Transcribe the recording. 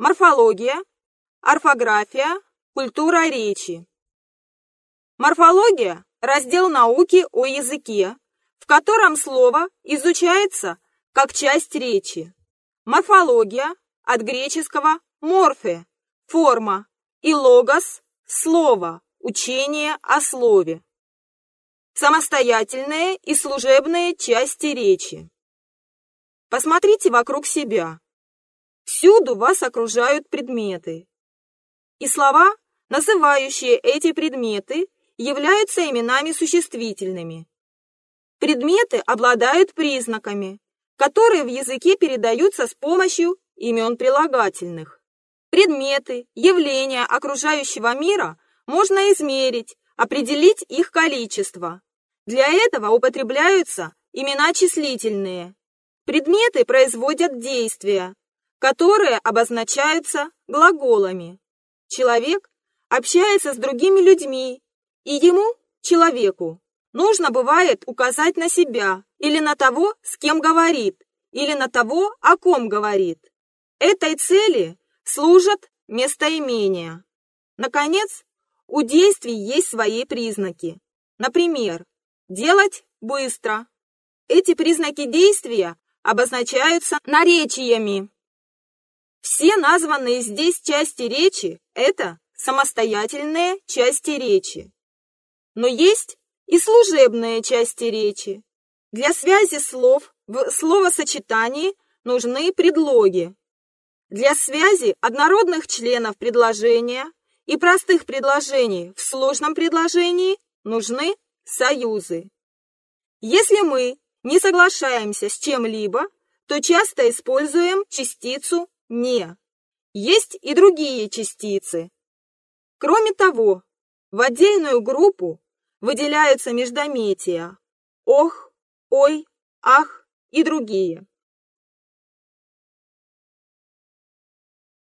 Морфология, орфография, культура речи. Морфология – раздел науки о языке, в котором слово изучается как часть речи. Морфология от греческого «морфе» – форма и «логос» – слово, учение о слове. Самостоятельные и служебные части речи. Посмотрите вокруг себя. Всюду вас окружают предметы. И слова, называющие эти предметы, являются именами существительными. Предметы обладают признаками, которые в языке передаются с помощью имен прилагательных. Предметы, явления окружающего мира можно измерить, определить их количество. Для этого употребляются имена числительные. Предметы производят действия, которые обозначаются глаголами. Человек общается с другими людьми, и ему, человеку, нужно бывает указать на себя или на того, с кем говорит, или на того, о ком говорит. Этой цели служат местоимения. Наконец, у действий есть свои признаки. Например, делать быстро. Эти признаки действия обозначаются наречиями. Все названные здесь части речи – это самостоятельные части речи. Но есть и служебные части речи. Для связи слов в словосочетании нужны предлоги. Для связи однородных членов предложения и простых предложений в сложном предложении нужны союзы. Если мы не соглашаемся с чем-либо, то часто используем частицу «не». Есть и другие частицы. Кроме того, в отдельную группу выделяются междометия «ох», «ой», «ах» и другие.